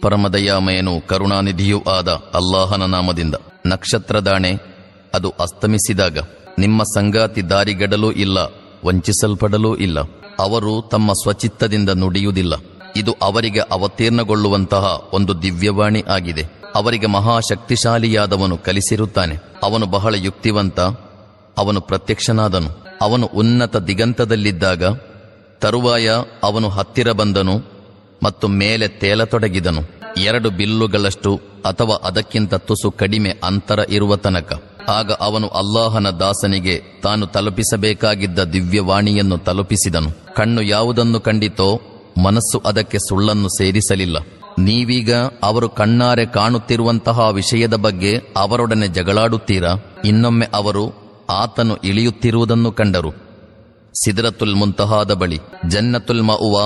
ಪರಮದಯಾಮಯನು ಕರುಣಾನಿಧಿಯೂ ಆದ ಅಲ್ಲಾಹನ ನಾಮದಿಂದ ನಕ್ಷತ್ರದಾಣೆ, ಅದು ಅಸ್ತಮಿಸಿದಾಗ ನಿಮ್ಮ ಸಂಗಾತಿ ದಾರಿಗಡಲೂ ಇಲ್ಲ, ವಂಚಿಸಲ್ಪಡಲೂ ಇಲ್ಲ. ಅವರು ತಮ್ಮ ಸ್ವಚಿತ್ತದಿಂದ ನುಡಿಯುವುದಿಲ್ಲ. ಇದು ಅವರಿಗೆ ಅವತೀರ್ಣಗೊಳ್ಳುವಂತಹ ಒಂದು ದಿವ್ಯವಾಣಿ ಆಗಿದೆ. ಅವರಿಗೆ ಮಹಾಶಕ್ತಿಶಾಲಿಯಾದವನು ಕಲಿಸಿರುತ್ತಾನೆ. ಅವನು ಬಹಳ ಯುಕ್ತಿವಂತ, ಅವನು ಪ್ರತ್ಯಕ್ಷನಾದನು. ಅವನು ಉನ್ನತ ದಿಗಂತದಲ್ಲಿದ್ದಾಗ ತರುವಾಯ ಅವನು ಹತ್ತಿರ ಬಂದನು ಮತ್ತು ಮೇಲೆ ತೇಲತೊಡಗಿದನು. ಎರಡು ಬಿಲ್ಲುಗಳಷ್ಟು ಅಥವಾ ಅದಕ್ಕಿಂತ ತುಸು ಕಡಿಮೆ ಅಂತರ ಇರುವ ತನಕ. ಆಗ ಅವನು ಅಲ್ಲಾಹನ ದಾಸನಿಗೆ ತಾನು ತಲುಪಿಸಬೇಕಾಗಿದ್ದ ದಿವ್ಯವಾಣಿಯನ್ನು ತಲುಪಿಸಿದನು. ಕಣ್ಣು ಯಾವುದನ್ನು ಕಂಡಿತೋ ಮನಸ್ಸು ಅದಕ್ಕೆ ಸುಳ್ಳನ್ನು ಸೇರಿಸಲಿಲ್ಲ. ನೀವೀಗ ಅವರು ಕಣ್ಣಾರೆ ಕಾಣುತ್ತಿರುವಂತಹ ವಿಷಯದ ಬಗ್ಗೆ ಅವರೊಡನೆ ಜಗಳಾಡುತ್ತೀರಾ? ಇನ್ನೊಮ್ಮೆ ಅವರು ಆತನು ಇಳಿಯುತ್ತಿರುವುದನ್ನು ಕಂಡರು. ಸಿದ್ರತುಲ್ ಮುಂತಹಾದ ಬಳಿ. ಜನ್ನತುಲ್ ಮಉವ,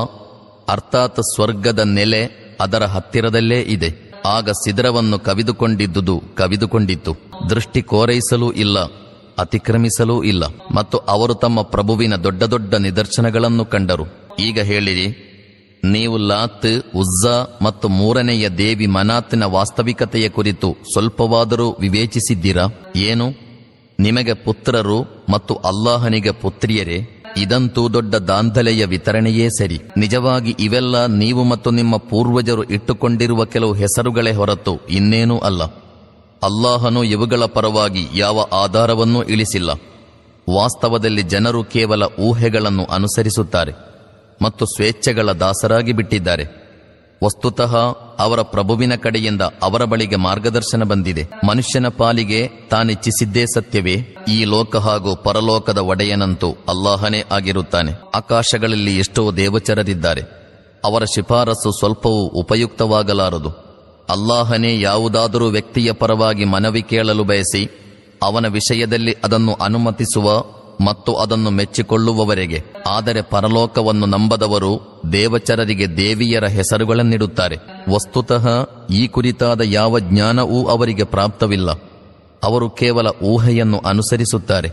ಅರ್ಥಾತ್ ಸ್ವರ್ಗದ ನೆಲೆ ಅದರ ಹತ್ತಿರದಲ್ಲೇ ಇದೆ. ಆಗ ಸಿದ್ರವನ್ನು ಕವಿದುಕೊಂಡಿದ್ದುದು ಕವಿದುಕೊಂಡಿತ್ತು. ದೃಷ್ಟಿ ಕೋರೈಸಲೂ ಇಲ್ಲ, ಅತಿಕ್ರಮಿಸಲೂ ಇಲ್ಲ. ಮತ್ತು ಅವರು ತಮ್ಮ ಪ್ರಭುವಿನ ದೊಡ್ಡ ದೊಡ್ಡ ನಿದರ್ಶನಗಳನ್ನು ಕಂಡರು. ಈಗ ಹೇಳಿರಿ, ನೀವು ಲಾತ್, ಉಜ್ಜಾ ಮತ್ತು ಮೂರನೆಯ ದೇವಿ ಮನಾತ್ನ ವಾಸ್ತವಿಕತೆಯ ಕುರಿತು ಸ್ವಲ್ಪವಾದರೂ ವಿವೇಚಿಸಿದ್ದೀರಾ? ಏನು? ನಿಮಗೆ ಪುತ್ರರು ಮತ್ತು ಅಲ್ಲಾಹನಿಗೆ ಪುತ್ರಿಯರೇ? ಇದಂತೂ ದೊಡ್ಡ ದಾಂಧಲೆಯ ವಿತರಣೆಯೇ ಸರಿ. ನಿಜವಾಗಿ ಇವೆಲ್ಲ ನೀವು ಮತ್ತು ನಿಮ್ಮ ಪೂರ್ವಜರು ಇಟ್ಟುಕೊಂಡಿರುವ ಕೆಲವು ಹೆಸರುಗಳೇ ಹೊರತು ಇನ್ನೇನೂ ಅಲ್ಲ. ಅಲ್ಲಾಹನು ಇವುಗಳ ಪರವಾಗಿ ಯಾವ ಆಧಾರವನ್ನೂ ಇಳಿಸಿಲ್ಲ. ವಾಸ್ತವದಲ್ಲಿ ಜನರು ಕೇವಲ ಊಹೆಗಳನ್ನು ಅನುಸರಿಸುತ್ತಾರೆ ಮತ್ತು ಸ್ವೇಚ್ಛೆಗಳ ದಾಸರಾಗಿ ಬಿಟ್ಟಿದ್ದಾರೆ. ವಸ್ತುತಃ ಅವರ ಪ್ರಭುವಿನ ಕಡೆಯಿಂದ ಅವರ ಬಳಿಗೆ ಮಾರ್ಗದರ್ಶನ ಬಂದಿದೆ. ಮನುಷ್ಯನ ಪಾಲಿಗೆ ತಾನಿಚ್ಛಿಸಿದ್ದೇ ಸತ್ಯವೇ. ಈ ಲೋಕ ಹಾಗೂ ಪರಲೋಕದ ಒಡೆಯನಂತೂ ಅಲ್ಲಾಹನೇ ಆಗಿರುತ್ತಾನೆ. ಆಕಾಶಗಳಲ್ಲಿ ಎಷ್ಟೋ ದೇವಚರರಿದ್ದಾರೆ. ಅವರ ಶಿಫಾರಸು ಸ್ವಲ್ಪವೂ ಉಪಯುಕ್ತವಾಗಲಾರದು. ಅಲ್ಲಾಹನೇ ಯಾವುದಾದರೂ ವ್ಯಕ್ತಿಯ ಪರವಾಗಿ ಮನವಿ ಕೇಳಲು ಬಯಸಿ, ಅವನ ವಿಷಯದಲ್ಲಿ ಅದನ್ನು ಅನುಮತಿಸುವ ಮತ್ತು ಅದನ್ನು ಮೆಚ್ಚಿಕೊಳ್ಳುವವರೆಗೆ. ಆದರೆ ಪರಲೋಕವನ್ನು ನಂಬದವರು ದೇವಚರರಿಗೆ ದೇವಿಯರ ಹೆಸರುಗಳನ್ನಿಡುತ್ತಾರೆ. ವಸ್ತುತಃ ಈ ಕುರಿತಾದ ಯಾವ ಜ್ಞಾನವೂ ಅವರಿಗೆ ಪ್ರಾಪ್ತವಿಲ್ಲ. ಅವರು ಕೇವಲ ಊಹೆಯನ್ನು ಅನುಸರಿಸುತ್ತಾರೆ.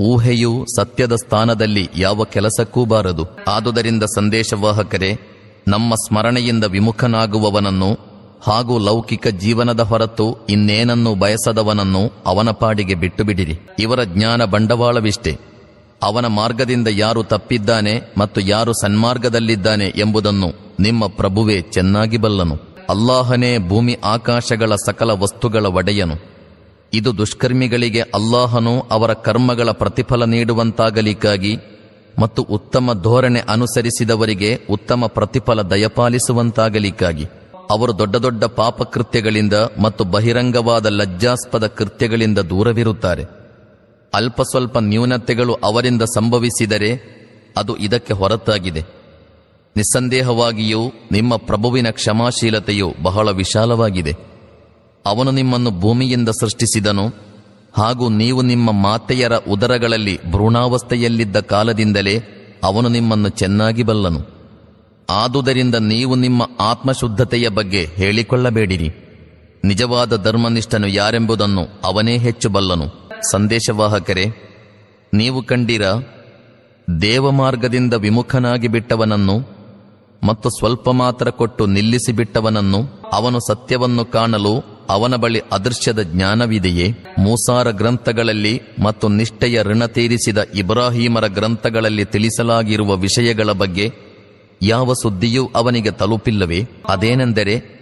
ಊಹೆಯು ಸತ್ಯದ ಸ್ಥಾನದಲ್ಲಿ ಯಾವ ಕೆಲಸಕ್ಕೂ ಬಾರದು. ಆದುದರಿಂದ ಸಂದೇಶವಾಹಕರೇ, ನಮ್ಮ ಸ್ಮರಣೆಯಿಂದ ವಿಮುಖನಾಗುವವನನ್ನು ಹಾಗೂ ಲೌಕಿಕ ಜೀವನದ ಹೊರತು ಇನ್ನೇನನ್ನು ಬಯಸದವನನ್ನು ಅವನ ಪಾಡಿಗೆ ಬಿಟ್ಟು ಬಿಡಿರಿ ಇವರ ಜ್ಞಾನ ಬಂಡವಾಳವಿಷ್ಟೇ. ಅವನ ಮಾರ್ಗದಿಂದ ಯಾರು ತಪ್ಪಿದ್ದಾನೆ ಮತ್ತು ಯಾರು ಸನ್ಮಾರ್ಗದಲ್ಲಿದ್ದಾನೆ ಎಂಬುದನ್ನು ನಿಮ್ಮ ಪ್ರಭುವೇ ಚೆನ್ನಾಗಿ ಬಲ್ಲನು. ಅಲ್ಲಾಹನೇ ಭೂಮಿ ಆಕಾಶಗಳ ಸಕಲ ವಸ್ತುಗಳ ಒಡೆಯನು. ಇದು ದುಷ್ಕರ್ಮಿಗಳಿಗೆ ಅಲ್ಲಾಹನು ಅವರ ಕರ್ಮಗಳ ಪ್ರತಿಫಲ ನೀಡುವಂತಾಗಲಿಕ್ಕಾಗಿ ಮತ್ತು ಉತ್ತಮ ಧೋರಣೆ ಅನುಸರಿಸಿದವರಿಗೆ ಉತ್ತಮ ಪ್ರತಿಫಲ ದಯಪಾಲಿಸುವಂತಾಗಲಿಕ್ಕಾಗಿ. ಅವರು ದೊಡ್ಡ ದೊಡ್ಡ ಪಾಪಕೃತ್ಯಗಳಿಂದ ಮತ್ತು ಬಹಿರಂಗವಾದ ಲಜ್ಜಾಸ್ಪದ ಕೃತ್ಯಗಳಿಂದ ದೂರವಿರುತ್ತಾರೆ. ಅಲ್ಪ ಸ್ವಲ್ಪ ನ್ಯೂನತೆಗಳು ಅವರಿಂದ ಸಂಭವಿಸಿದರೆ ಅದು ಇದಕ್ಕೆ ಹೊರತಾಗಿದೆ. ನಿಸ್ಸಂದೇಹವಾಗಿಯೂ ನಿಮ್ಮ ಪ್ರಭುವಿನ ಕ್ಷಮಾಶೀಲತೆಯು ಬಹಳ ವಿಶಾಲವಾಗಿದೆ. ಅವನು ನಿಮ್ಮನ್ನು ಭೂಮಿಯಿಂದ ಸೃಷ್ಟಿಸಿದನು ಹಾಗೂ ನೀವು ನಿಮ್ಮ ಮಾತೆಯರ ಉದರಗಳಲ್ಲಿ ಭ್ರೂಣಾವಸ್ಥೆಯಲ್ಲಿದ್ದ ಕಾಲದಿಂದಲೇ ಅವನು ನಿಮ್ಮನ್ನು ಚೆನ್ನಾಗಿ ಬಲ್ಲನು. ಆದುದರಿಂದ ನೀವು ನಿಮ್ಮ ಆತ್ಮಶುದ್ಧತೆಯ ಬಗ್ಗೆ ಹೇಳಿಕೊಳ್ಳಬೇಡಿರಿ. ನಿಜವಾದ ಧರ್ಮನಿಷ್ಠನು ಯಾರೆಂಬುದನ್ನು ಅವನೇ ಹೆಚ್ಚು ಬಲ್ಲನು. ಸಂದೇಶವಾಹಕರೇ, ನೀವು ಕಂಡಿರ, ದೇವಮಾರ್ಗದಿಂದ ವಿಮುಖನಾಗಿ ಬಿಟ್ಟವನನ್ನು ಮತ್ತು ಸ್ವಲ್ಪ ಮಾತ್ರ ಕೊಟ್ಟು ನಿಲ್ಲಿಸಿಬಿಟ್ಟವನನ್ನು ಅವನು ಸತ್ಯವನ್ನು ಕಾಣಲು ಅವನ ಬಳಿ ಅದೃಶ್ಯದ ಜ್ಞಾನವಿದೆಯೇ? ಮೂಸಾರ ಗ್ರಂಥಗಳಲ್ಲಿ ಮತ್ತು ನಿಷ್ಠೆಯ ಋಣ ತೀರಿಸಿದ ಇಬ್ರಾಹಿಮರ ಗ್ರಂಥಗಳಲ್ಲಿ ತಿಳಿಸಲಾಗಿರುವ ವಿಷಯಗಳ ಬಗ್ಗೆ ಯಾವ ಸುದ್ದಿಯೂ ಅವನಿಗೆ ತಲುಪಿಲ್ಲವೇ? ಅದೇನೆಂದರೆ,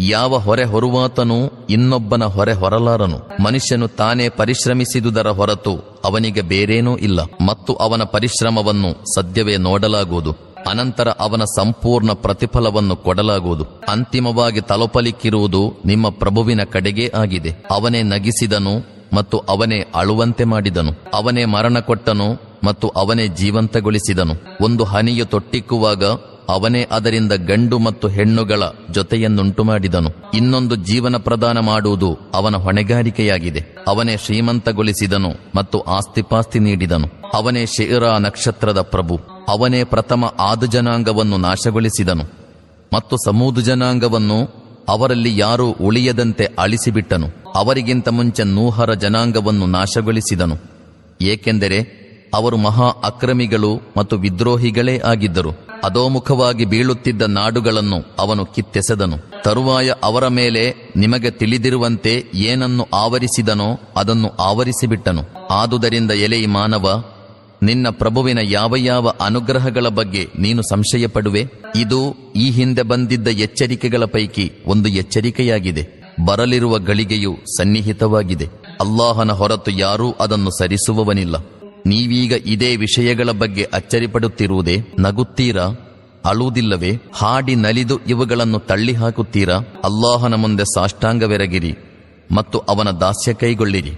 ಯಾವ ಹೊರೆ ಹೊರುವಾತನೂ ಇನ್ನೊಬ್ಬನ ಹೊರೆ ಹೊರಲಾರನು. ಮನುಷ್ಯನು ತಾನೇ ಪರಿಶ್ರಮಿಸಿದುದರ ಹೊರತು ಅವನಿಗೆ ಬೇರೇನೂ ಇಲ್ಲ. ಮತ್ತು ಅವನ ಪರಿಶ್ರಮವನ್ನು ಸದ್ಯವೇ ನೋಡಲಾಗುವುದು. ಅನಂತರ ಅವನ ಸಂಪೂರ್ಣ ಪ್ರತಿಫಲವನ್ನು ಕೊಡಲಾಗುವುದು. ಅಂತಿಮವಾಗಿ ತಲುಪಲಿಕ್ಕಿರುವುದು ನಿಮ್ಮ ಪ್ರಭುವಿನ ಕಡೆಗೇ ಆಗಿದೆ. ಅವನೇ ನಗಿಸಿದನು ಮತ್ತು ಅವನೇ ಅಳುವಂತೆ ಮಾಡಿದನು. ಅವನೇ ಮರಣ ಕೊಟ್ಟನು ಮತ್ತು ಅವನೇ ಜೀವಂತಗೊಳಿಸಿದನು. ಒಂದು ಹನಿಯು ತೊಟ್ಟಿಕ್ಕುವಾಗ ಅವನೇ ಅದರಿಂದ ಗಂಡು ಮತ್ತು ಹೆಣ್ಣುಗಳ ಜೊತೆಯನ್ನುಂಟು ಮಾಡಿದನು ಇನ್ನೊಂದು ಜೀವನ ಪ್ರದಾನ ಮಾಡುವುದು ಅವನ ಹೊಣೆಗಾರಿಕೆಯಾಗಿದೆ. ಅವನೇ ಶ್ರೀಮಂತಗೊಳಿಸಿದನು ಮತ್ತು ಆಸ್ತಿಪಾಸ್ತಿ ನೀಡಿದನು. ಅವನೇ ಶೇರಾ ನಕ್ಷತ್ರದ ಪ್ರಭು. ಅವನೇ ಪ್ರಥಮ ಆದು ಜನಾಂಗವನ್ನು ನಾಶಗೊಳಿಸಿದನು. ಮತ್ತು ಸಮೂದು ಜನಾಂಗವನ್ನು ಅವರಲ್ಲಿ ಯಾರೂ ಉಳಿಯದಂತೆ ಅಳಿಸಿಬಿಟ್ಟನು. ಅವರಿಗಿಂತ ಮುಂಚೆ ನೂಹರ ಜನಾಂಗವನ್ನು ನಾಶಗೊಳಿಸಿದನು. ಏಕೆಂದರೆ ಅವರು ಮಹಾ ಅಕ್ರಮಿಗಳು ಮತ್ತು ವಿದ್ರೋಹಿಗಳೇ ಆಗಿದ್ದರು. ಅಧೋಮುಖವಾಗಿ ಬೀಳುತ್ತಿದ್ದ ನಾಡುಗಳನ್ನು ಅವನು ಕಿತ್ತೆಸೆದನು. ತರುವಾಯ ಅವರ ಮೇಲೆ ನಿಮಗೆ ತಿಳಿದಿರುವಂತೆ ಏನನ್ನು ಆವರಿಸಿದನೋ ಅದನ್ನು ಆವರಿಸಿಬಿಟ್ಟನು. ಆದುದರಿಂದ ಎಲೆ ಮಾನವ, ನಿನ್ನ ಪ್ರಭುವಿನ ಯಾವ ಯಾವ ಅನುಗ್ರಹಗಳ ಬಗ್ಗೆ ನೀನು ಸಂಶಯ ಪಡುವೆ ಇದು ಈ ಹಿಂದೆ ಬಂದಿದ್ದ ಎಚ್ಚರಿಕೆಗಳ ಪೈಕಿ ಒಂದು ಎಚ್ಚರಿಕೆಯಾಗಿದೆ. ಬರಲಿರುವ ಗಳಿಗೆಯು ಸನ್ನಿಹಿತವಾಗಿದೆ. ಅಲ್ಲಾಹನ ಹೊರತು ಯಾರೂ ಅದನ್ನು ಸರಿಸುವವನಿಲ್ಲ. ನೀವೀಗ ಇದೇ ವಿಷಯಗಳ ಬಗ್ಗೆ ಅಚ್ಚರಿಪಡುತ್ತಿರುವುದೇ? ನಗುತ್ತೀರಾ? ಅಳುವುದಿಲ್ಲವೇ? ಹಾಡಿ ನಲಿದು ಇವುಗಳನ್ನು ತಳ್ಳಿ ಹಾಕುತ್ತೀರಾ ಅಲ್ಲಾಹನ ಮುಂದೆ ಸಾಷ್ಟಾಂಗವೆರಗಿರಿ ಮತ್ತು ಅವನ ದಾಸ್ಯ ಕೈಗೊಳ್ಳಿರಿ